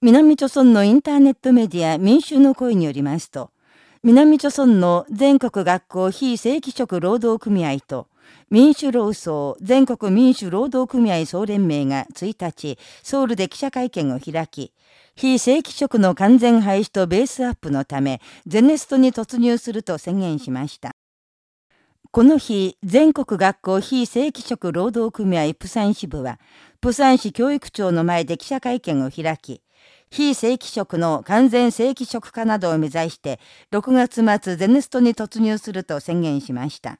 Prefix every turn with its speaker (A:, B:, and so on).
A: 南朝村のインターネットメディア民衆の声によりますと、南朝村の全国学校非正規職労働組合と、民主労総全国民主労働組合総連盟が1日、ソウルで記者会見を開き、非正規職の完全廃止とベースアップのため、ゼネストに突入すると宣言しました。この日、全国学校非正規職労働組合プサン支部は、プサン市教育庁の前で記者会見を開き、非正規職の完全正規職化などを目指して、6月末ゼネストに突入すると宣言しました。